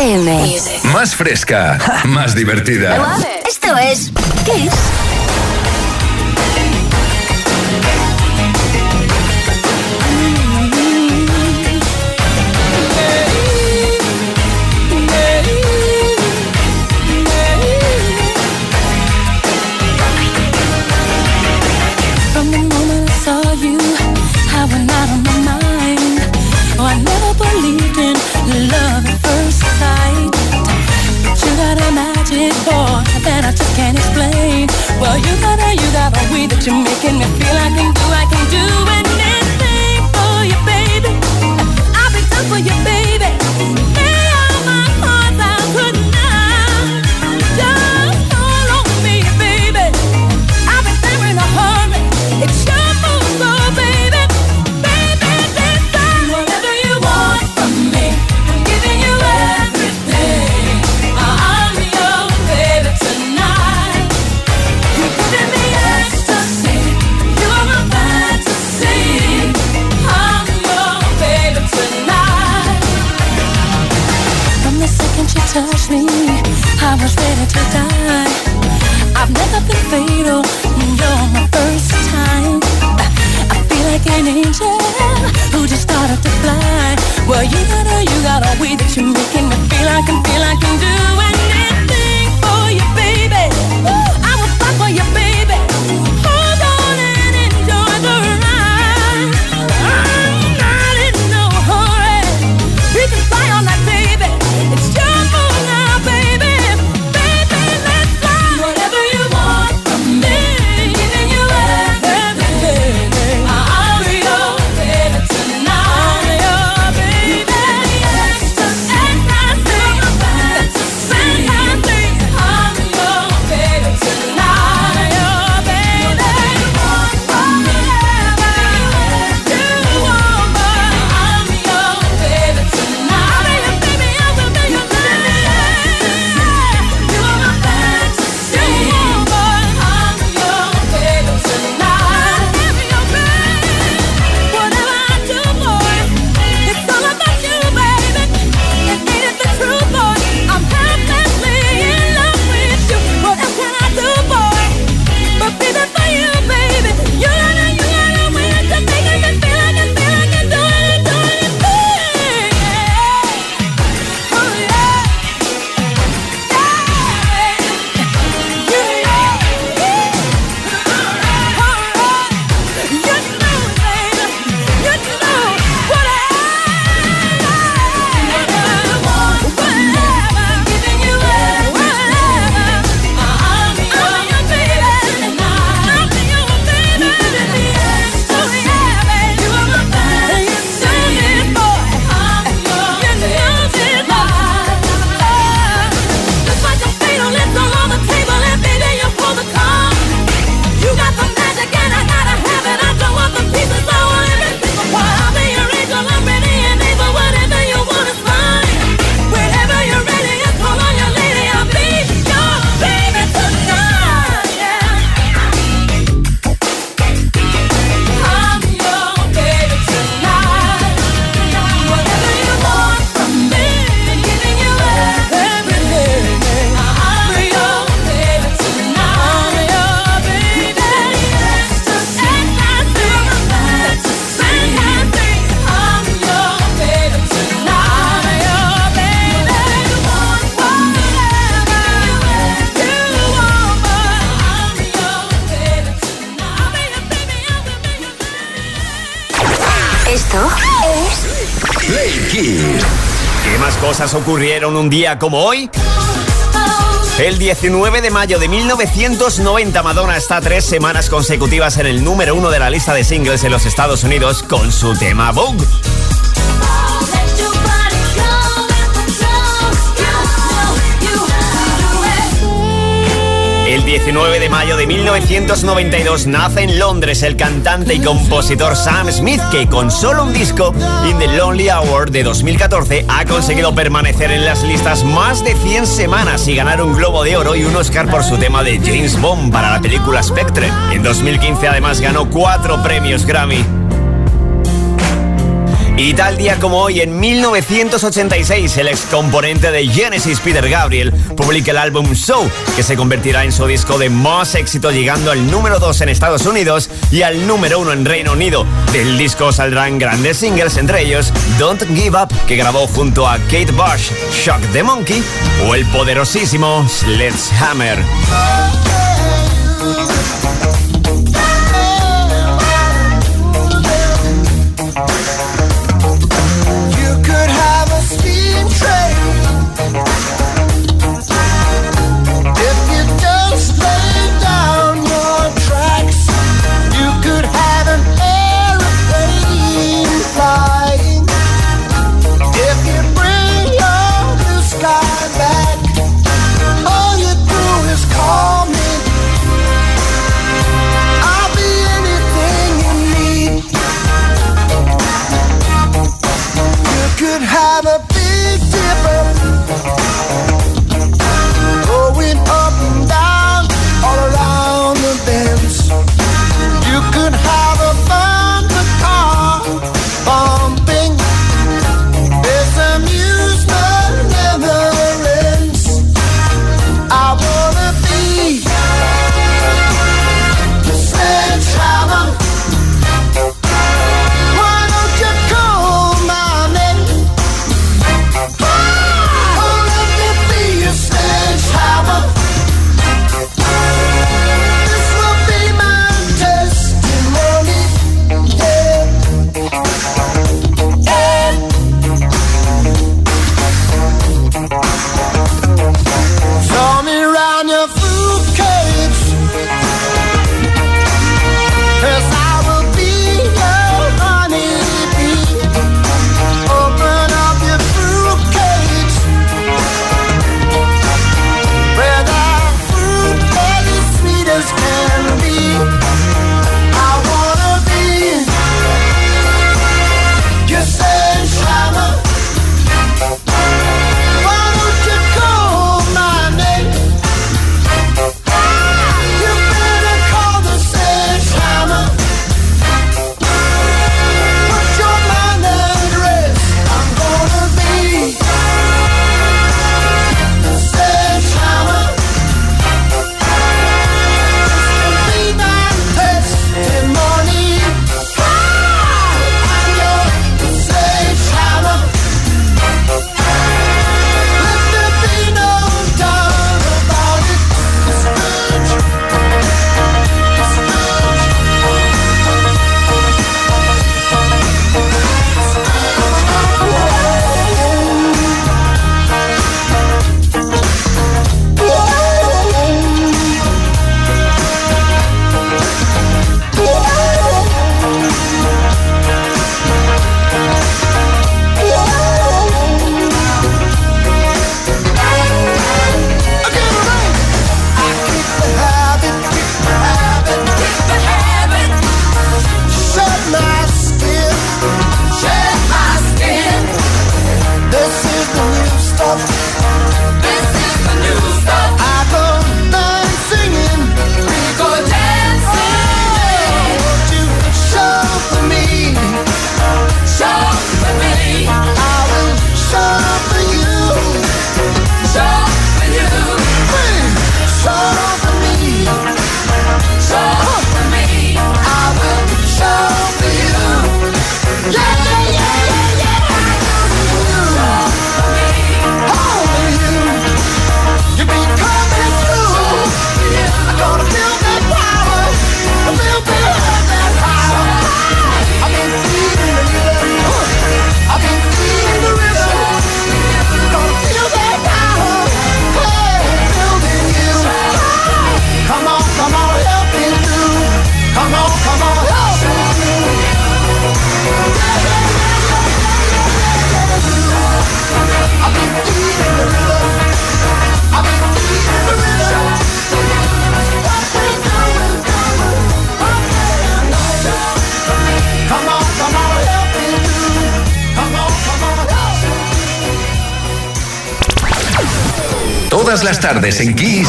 FM. Más fresca, más divertida. Esto es Kiss. Ocurrieron un día como hoy? El 19 de mayo de 1990 Madonna está tres semanas consecutivas en el número uno de la lista de singles en los Estados Unidos con su tema Vogue. 19 de mayo de 1992 nace en Londres el cantante y compositor Sam Smith, que con solo un disco, In the Lonely Hour de 2014, ha conseguido permanecer en las listas más de 100 semanas y ganar un Globo de Oro y un Oscar por su tema de James Bond para la película Spectre. En 2015 además ganó cuatro premios Grammy. Y tal día como hoy, en 1986, el ex componente de Genesis, Peter Gabriel, publica el álbum Show, que se convertirá en su disco de más éxito, llegando al número 2 en Estados Unidos y al número 1 en Reino Unido. Del disco saldrán grandes singles, entre ellos Don't Give Up, que grabó junto a Kate Bush, Shock the Monkey, o el poderosísimo Hammer. Las tardes en Kiss.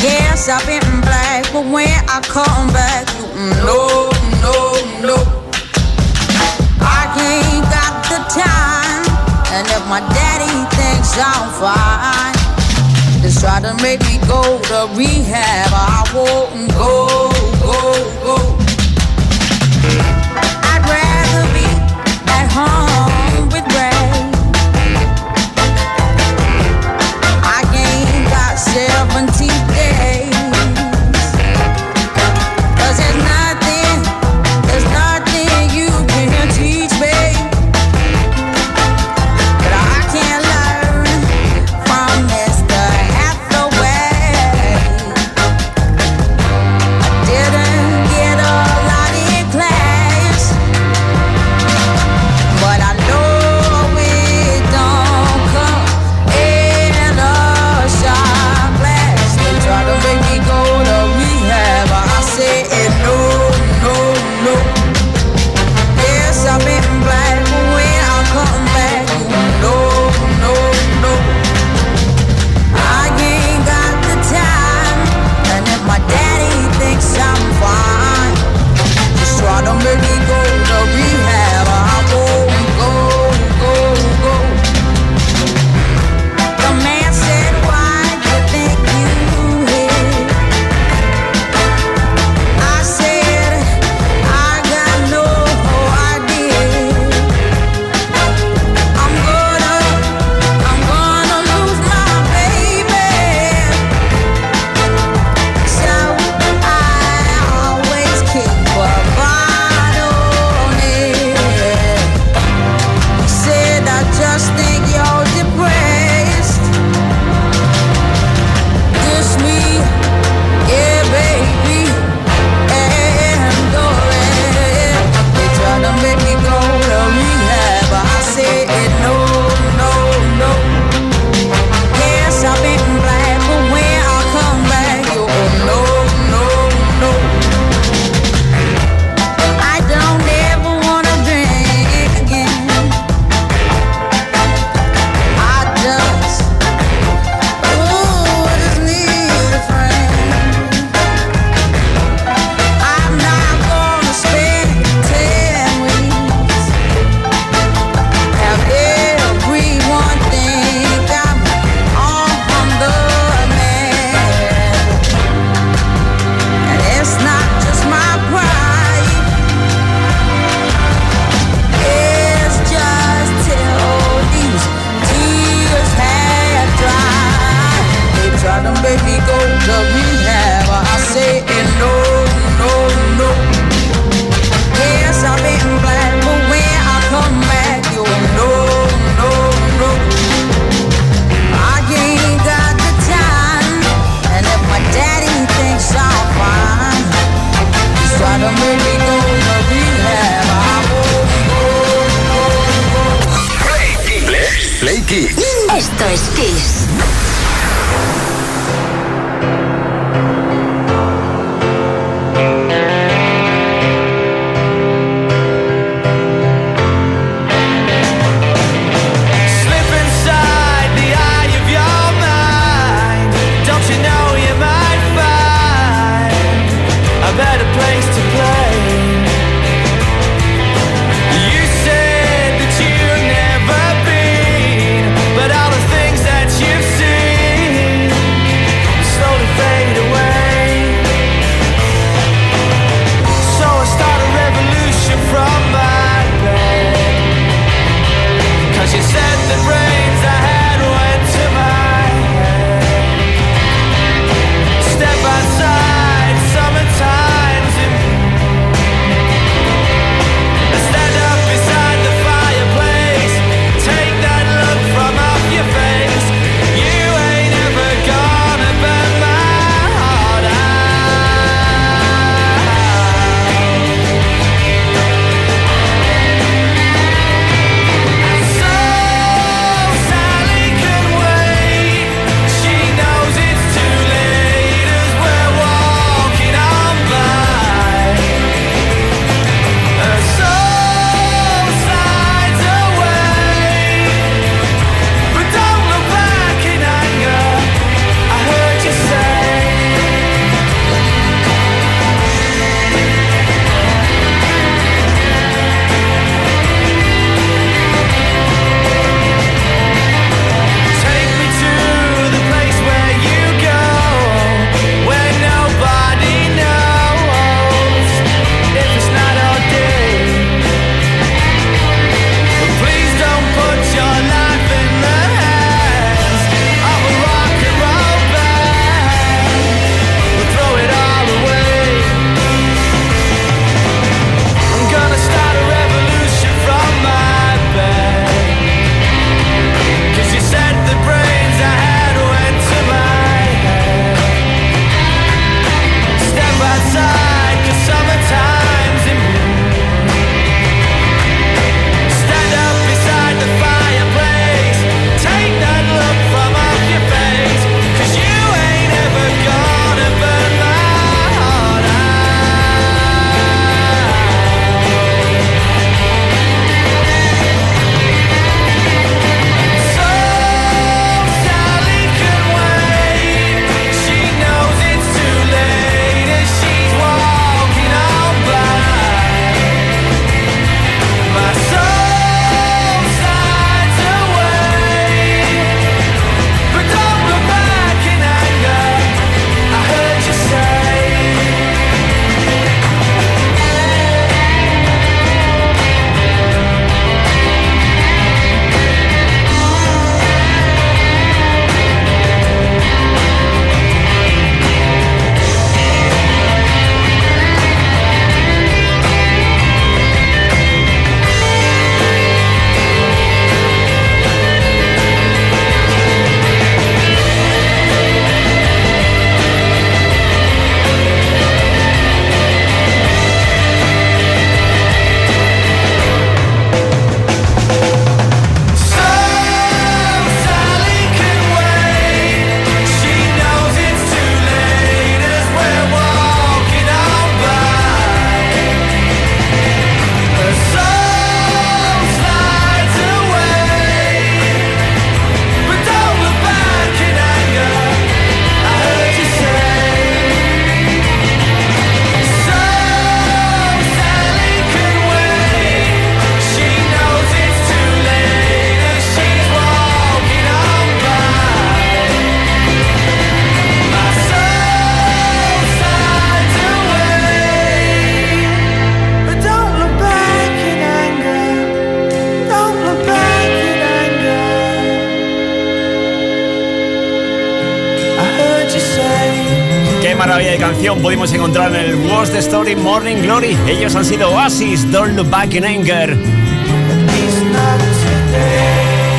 Yes, I've been black, but when I come back, no, no, no. I and if my daddy thinks I'm fine, just try to make me go to rehab. I won't go, go, go. Canción pudimos encontrar en el the Story Morning Glory. Ellos han sido Oasis, Don't Look Back in Anger.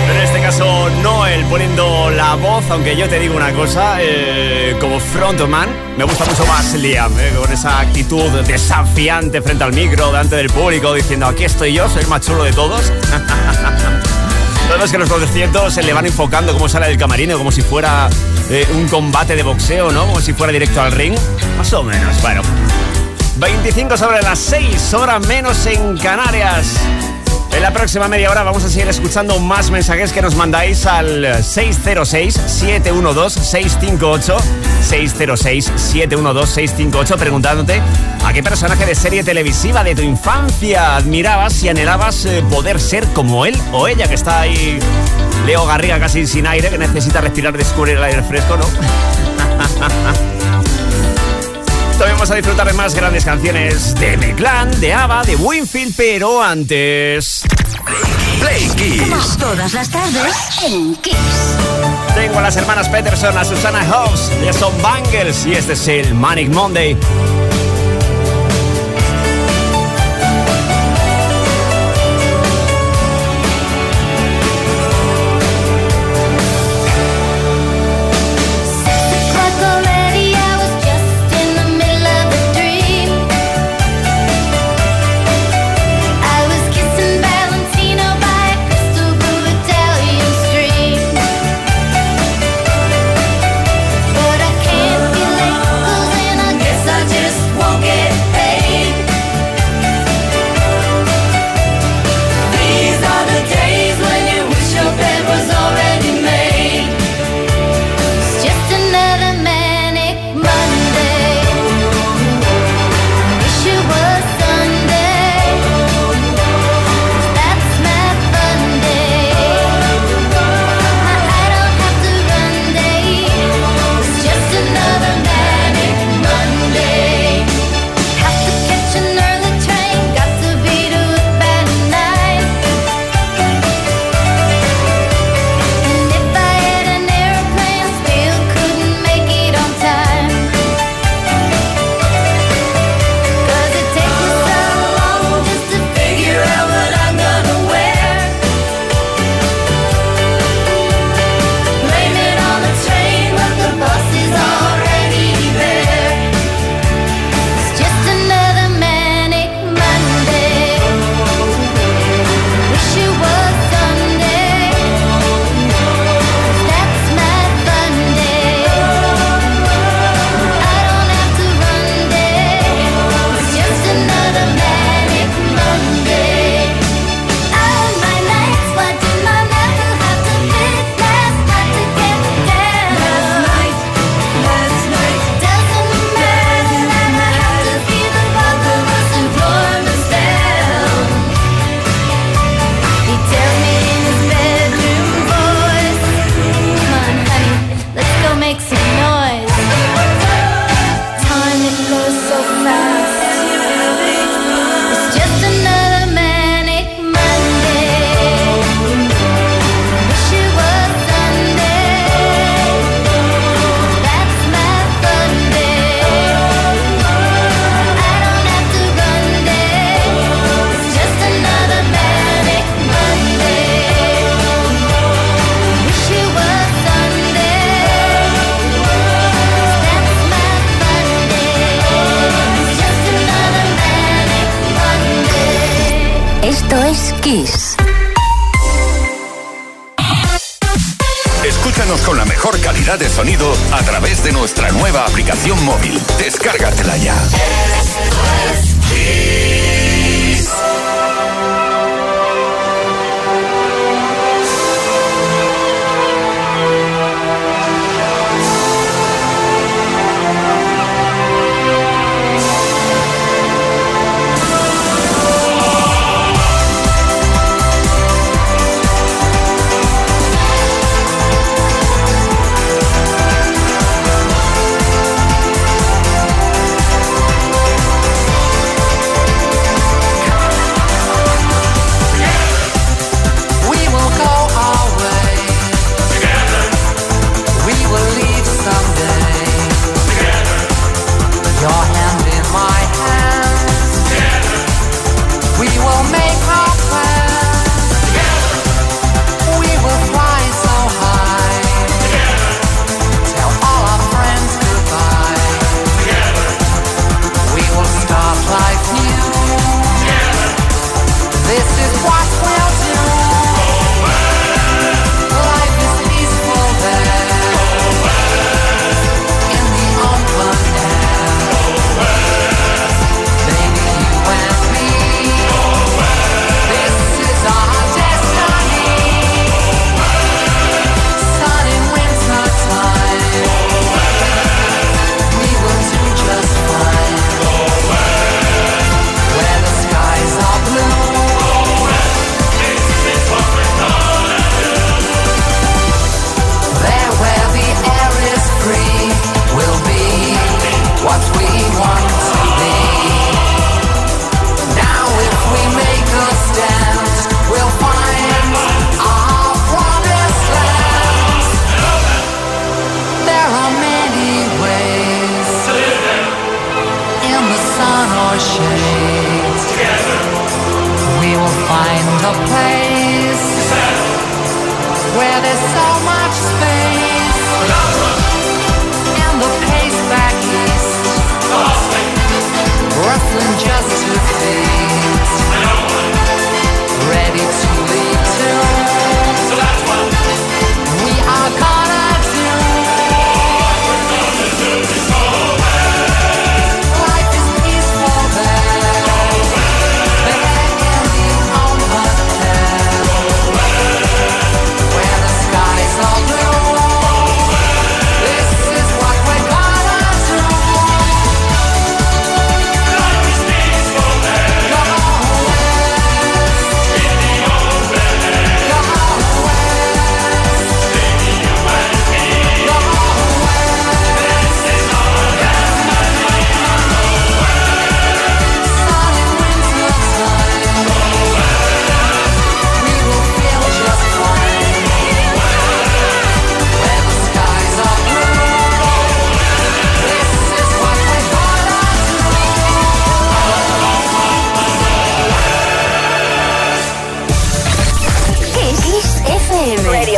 Pero en este caso, Noel poniendo la voz, aunque yo te digo una cosa, eh, como frontman, me gusta mucho más Liam, eh, con esa actitud desafiante frente al micro, delante del público, diciendo aquí estoy yo, soy el más chulo de todos. Todos que los conciertos se le van enfocando como sale del camarino, como si fuera eh, un combate de boxeo, ¿no? Como si fuera directo al ring. Más o menos, bueno. 25 sobre las 6, hora menos en Canarias. En la próxima media hora vamos a seguir escuchando más mensajes que nos mandáis al 606-712-658. 606-712-658 preguntándote a qué personaje de serie televisiva de tu infancia admirabas y anhelabas eh, poder ser como él o ella, que está ahí Leo Garriga casi sin aire, que necesita respirar, descubrir el aire fresco, ¿no? También vamos a disfrutar de más grandes canciones de Meclan, de ABBA, de Winfield, pero antes... Play Kiss. Todas las tardes en Kiss. Tengo a las hermanas Peterson, a Susana Hobbs, ya son bangers y este es el Manic Monday.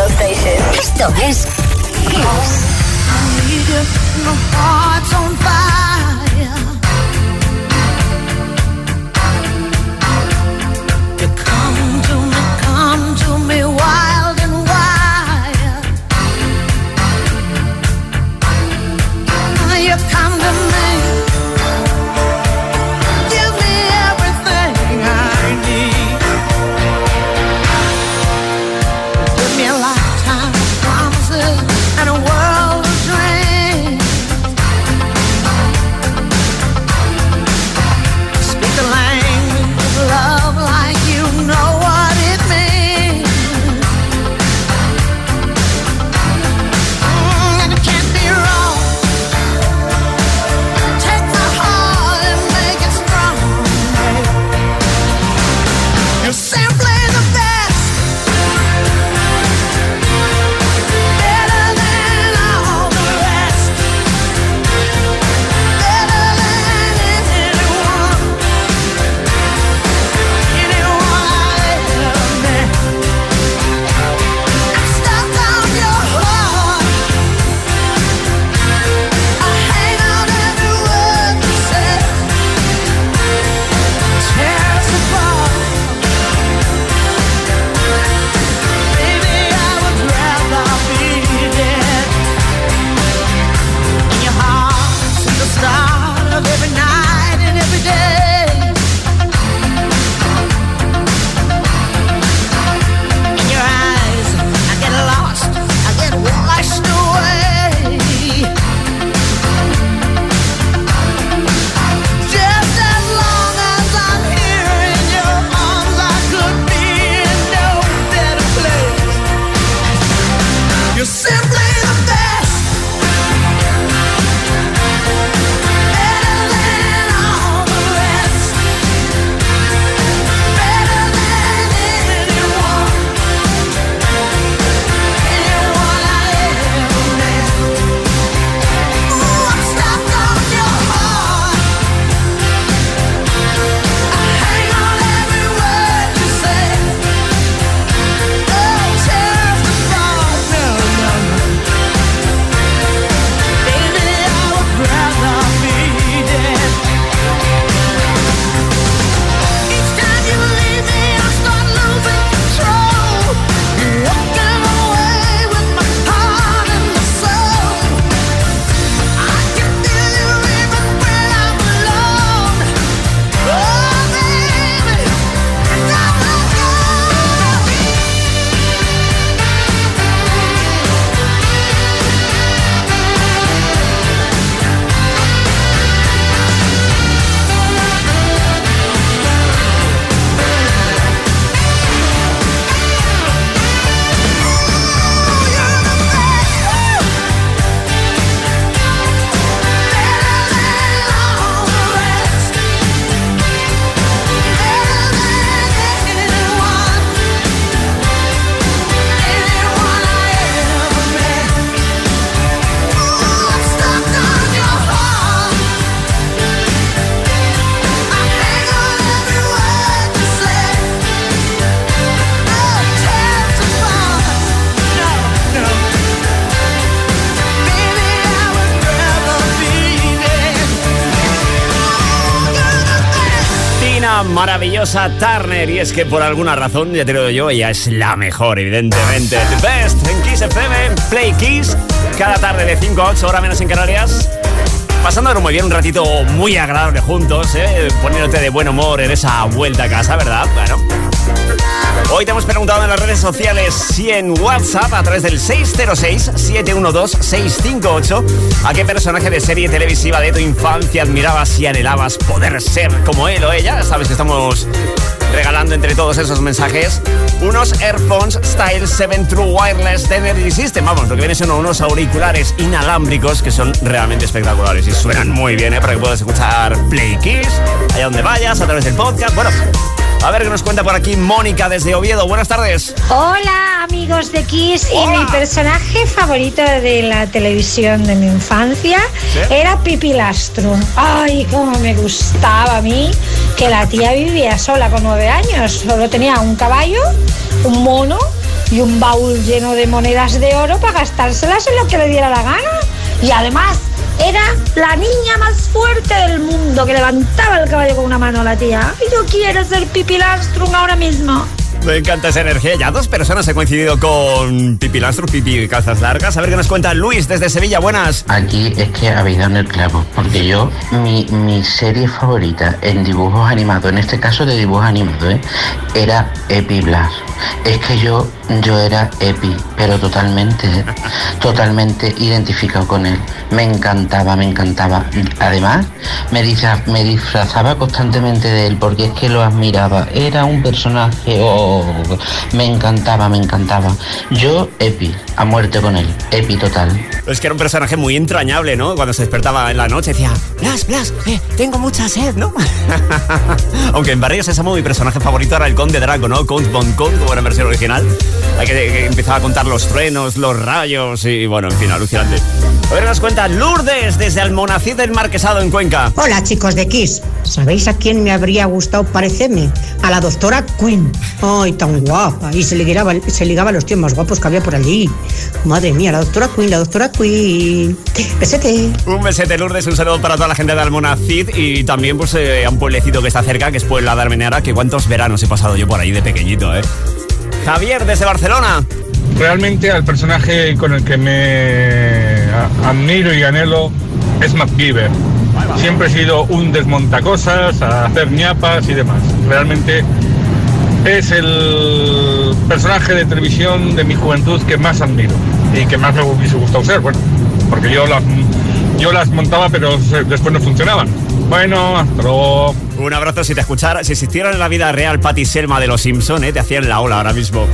Radio Station. Esto es. Maravillosa Turner. Y es que por alguna razón, ya te lo digo yo, ella es la mejor, evidentemente. The best en Kiss FM, Play Kiss, cada tarde de 5 a 8, hora menos en Canarias. Pasándolo muy bien, un ratito muy agradable juntos, ¿eh? poniéndote de buen humor en esa vuelta a casa, ¿verdad? Bueno. Hoy te hemos preguntado en las redes sociales si en WhatsApp, a través del 606-712-658, a qué personaje de serie televisiva de tu infancia admirabas y anhelabas poder ser como él o ella. Sabes que estamos regalando entre todos esos mensajes unos Airphones Style 7 True Wireless Energy System. Vamos, lo que viene son unos auriculares inalámbricos que son realmente espectaculares y suenan muy bien, ¿eh? Para que puedas escuchar Play Kiss allá donde vayas, a través del podcast. Bueno, a ver qué nos cuenta por aquí Mónica desde Oviedo. Buenas tardes. Hola amigos de Kiss Hola. y mi personaje favorito de la televisión de mi infancia ¿Sí? era Pipi Lastrum. Ay, cómo me gustaba a mí que la tía vivía sola con nueve años. Solo tenía un caballo, un mono y un baúl lleno de monedas de oro para gastárselas en lo que le diera la gana. Y además era la niña más fuerte del mundo que levantaba el caballo con una mano la tía. Ay, Yo quiero ser Pipi Lastrum ahora mismo. Me encanta esa energía. Ya dos personas han coincidido con Pipi Lastro, Pipi Calzas Largas. A ver qué nos cuenta Luis desde Sevilla. Buenas. Aquí es que habéis dado en el clavo, porque yo, mi, mi serie favorita en dibujos animados, en este caso de dibujos animados, ¿eh? era Epi Blas. Es que yo, yo era Epi, pero totalmente, totalmente identificado con él. Me encantaba, me encantaba. Además, me, me disfrazaba constantemente de él, porque es que lo admiraba. Era un personaje, oh, me encantaba, me encantaba. Yo, Epi, a muerte con él, Epi total. Es que era un personaje muy entrañable, ¿no? Cuando se despertaba en la noche decía, Blas, Blas, eh, tengo mucha sed, ¿no? Aunque en Barrio Sésamo mi personaje favorito era el Conde Draco, ¿no? Count Von Count, como era en versión original. Hay que, que empezaba a contar los truenos, los rayos y, bueno, en fin, alucinante. A ver, nos cuenta Lourdes desde Almonacid del Marquesado en Cuenca. Hola chicos de Kiss, ¿sabéis a quién me habría gustado parecerme? A la doctora Quinn. Ay, tan guapa. Y se ligaba, se ligaba a los tíos más guapos que había por allí. Madre mía, la doctora Quinn, la doctora Quinn. Besete. Un besete, Lourdes, un saludo para toda la gente de Almonacid y también pues eh, a un pueblecito que está cerca, que es Puebla de Armeneara, que cuántos veranos he pasado yo por ahí de pequeñito, ¿eh? Javier desde Barcelona. Realmente al personaje con el que me admiro y anhelo es MacGyver. Siempre he sido un desmontacosas, a hacer ñapas y demás. Realmente es el personaje de televisión de mi juventud que más admiro y que más me hubiese gustado ser. Bueno, porque yo las, yo las montaba pero después no funcionaban. Bueno, hasta luego. Un abrazo si te escuchara, si existiera en la vida real Patty Selma de los Simpson, ¿eh? te hacían la ola ahora mismo.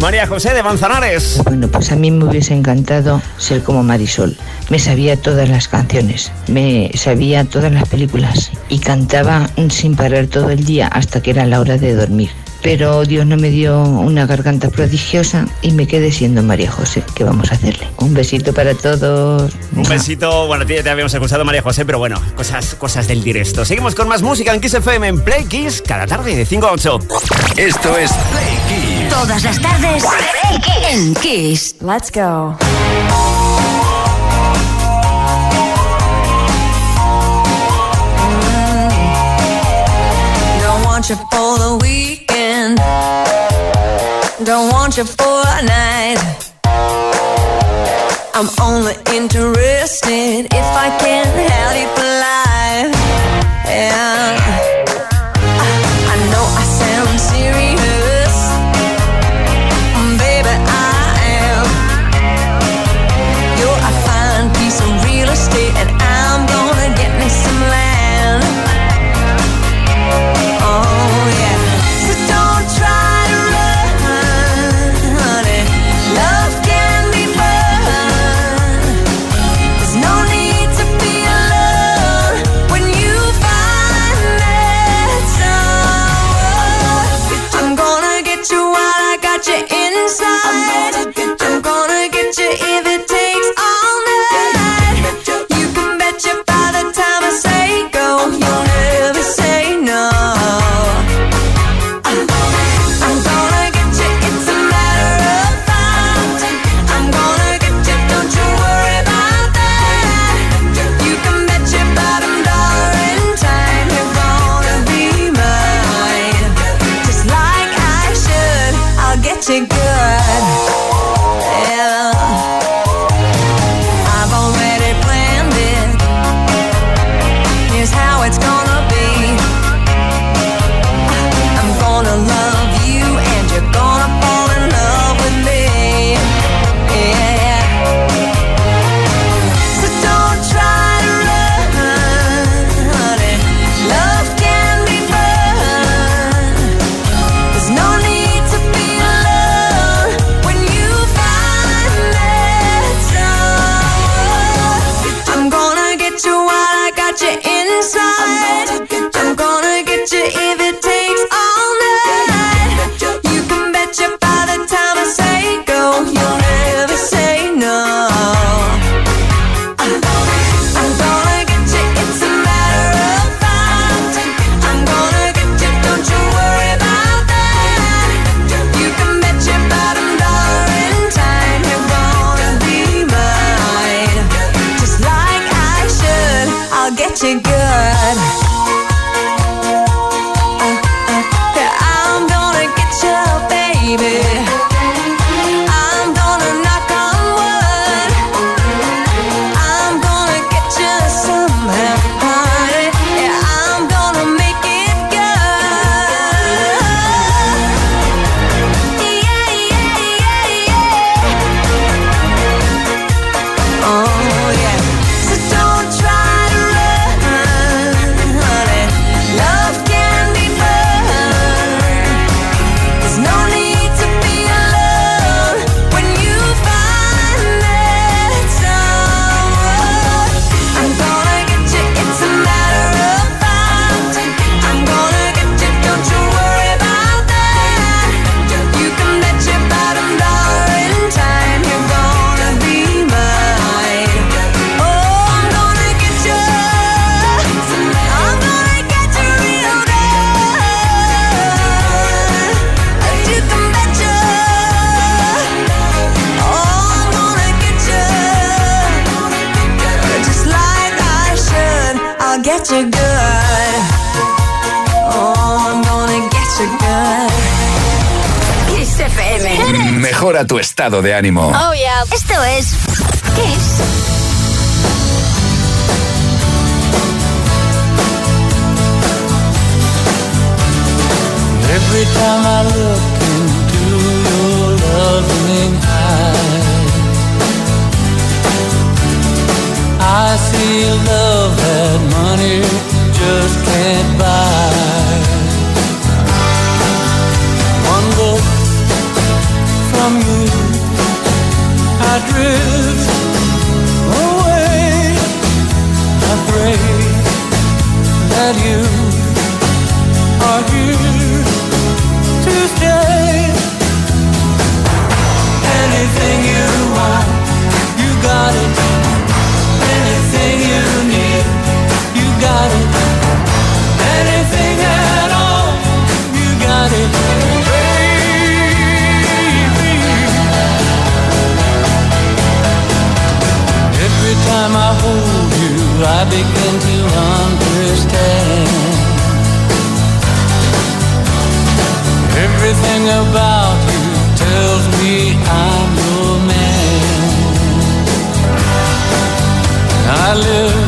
María José de Manzanares. Bueno, pues a mí me hubiese encantado ser como Marisol. Me sabía todas las canciones, me sabía todas las películas y cantaba sin parar todo el día hasta que era la hora de dormir. Pero Dios no me dio una garganta prodigiosa y me quedé siendo María José. ¿Qué vamos a hacerle? Un besito para todos. Un besito, bueno, te habíamos escuchado María José, pero bueno, cosas, cosas del directo. Seguimos con más música en Kiss FM en Play Kiss cada tarde de 5 a 8. Esto es Play Kiss. Todas las tardes en Kiss. Let's go. Don't want you for the Don't want you for a night. I'm only interested if I can have you for life. Yeah. Mejora tu estado de ánimo. Oh, yeah. Esto es Kiss. Every I see love that money just can't buy. One look from you, I drift away. I pray that you. Everything about you tells me I'm your man. I live.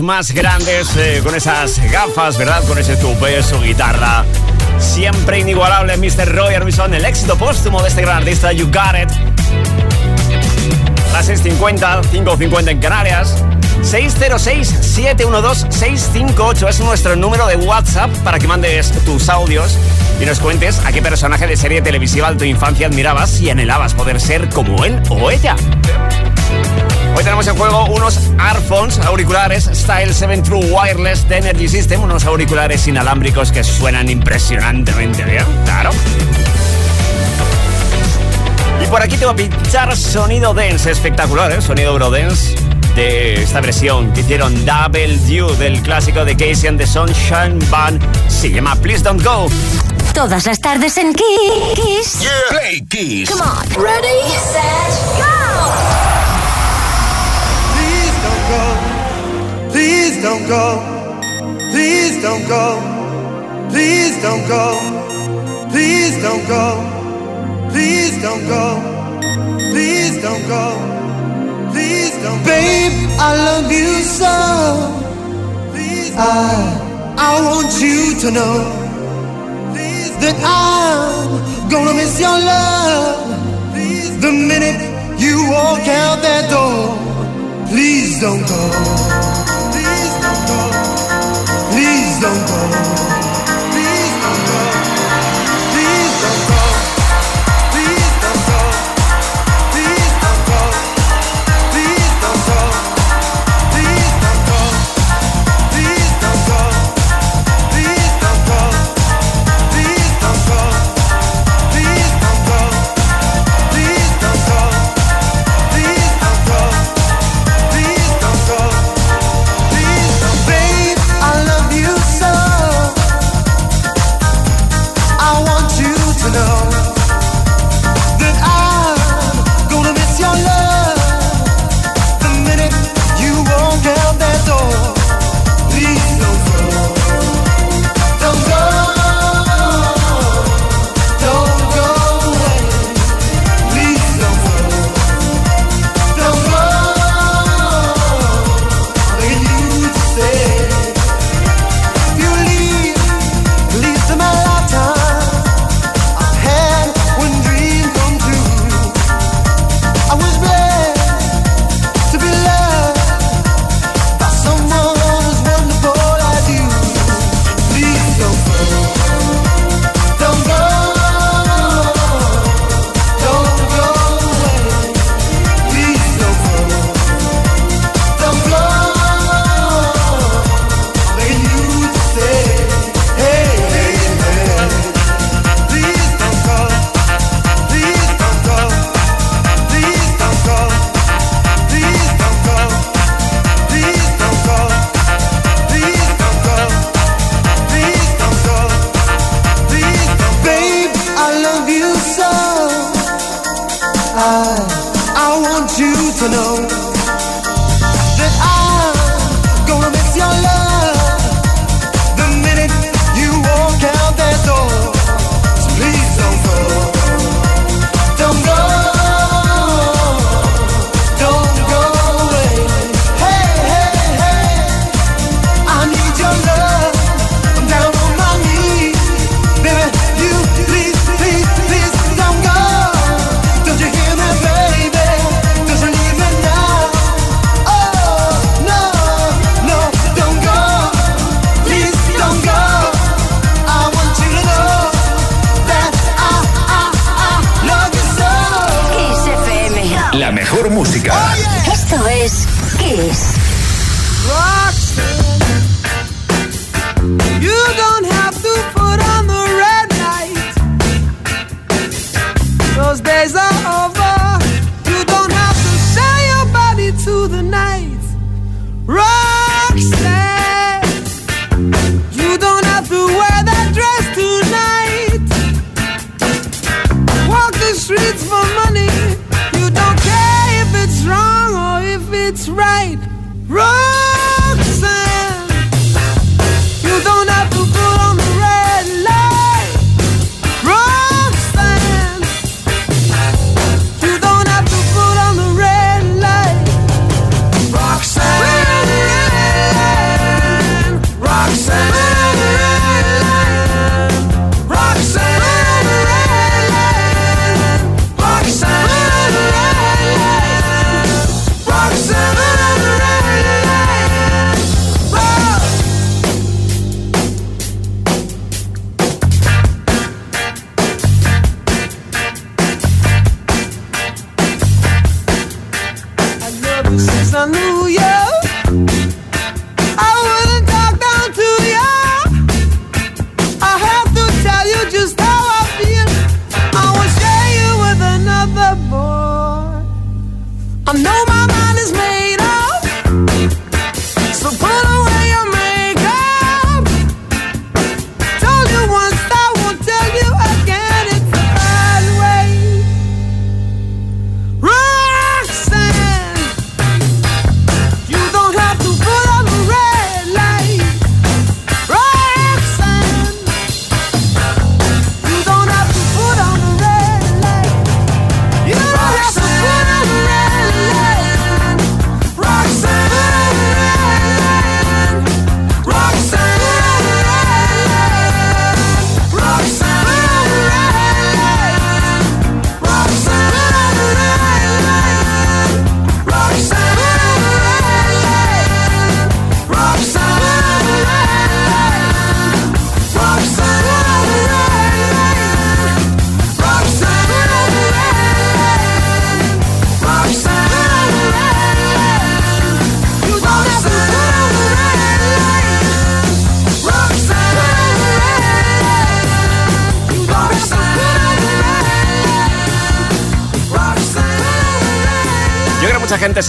Más grandes eh, con esas gafas, ¿verdad? Con ese tupé, su guitarra. Siempre inigualable, Mr. Roy Orbison, el éxito póstumo de este gran artista, You Got It. Las 6.50, 5.50 en Canarias. 606-712-658 es nuestro número de WhatsApp para que mandes tus audios y nos cuentes a qué personaje de serie televisiva de tu infancia admirabas y anhelabas poder ser como él o ella. Hoy tenemos en juego unos Arphones auriculares Style 7 True Wireless de Energy System, unos auriculares inalámbricos que suenan impresionantemente bien, claro. Y por aquí te voy a pinchar sonido dance espectacular, ¿eh? sonido Eurodance de esta versión que hicieron Double Due del clásico de Casey and the Sunshine Band. Se llama Please Don't Go. Todas las tardes en Kiss. Play Kiss. Come on. Ready, set, go. Please don't go. Please don't go. Please don't go. Please don't go. Please don't go. Please don't go. Please don't go. Babe, I love you so. I, I want you to know that I'm gonna miss your love the minute you walk out that door. Please don't go. Don't go.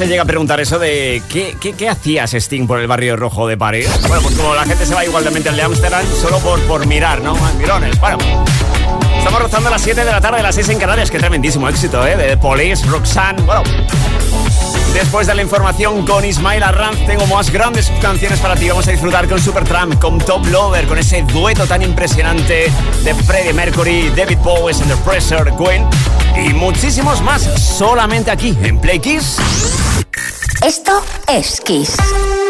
Se llega a preguntar eso de ¿qué, qué, qué hacías Sting por el barrio rojo de París? Bueno, pues como la gente se va igualmente al de Ámsterdam solo por, por mirar, ¿no? Mirones. Bueno, estamos rozando las 7 de la tarde, las 6 en Canarias. Qué tremendísimo éxito, ¿eh? De Police, Roxanne. Bueno, después de la información con Ismail Arranz, tengo más grandes canciones para ti. Vamos a disfrutar con Supertramp, con Top Lover, con ese dueto tan impresionante de Freddie Mercury, David Bowie, Under Pressure, Gwen y muchísimos más solamente aquí en Play Kiss. Esto es Kiss.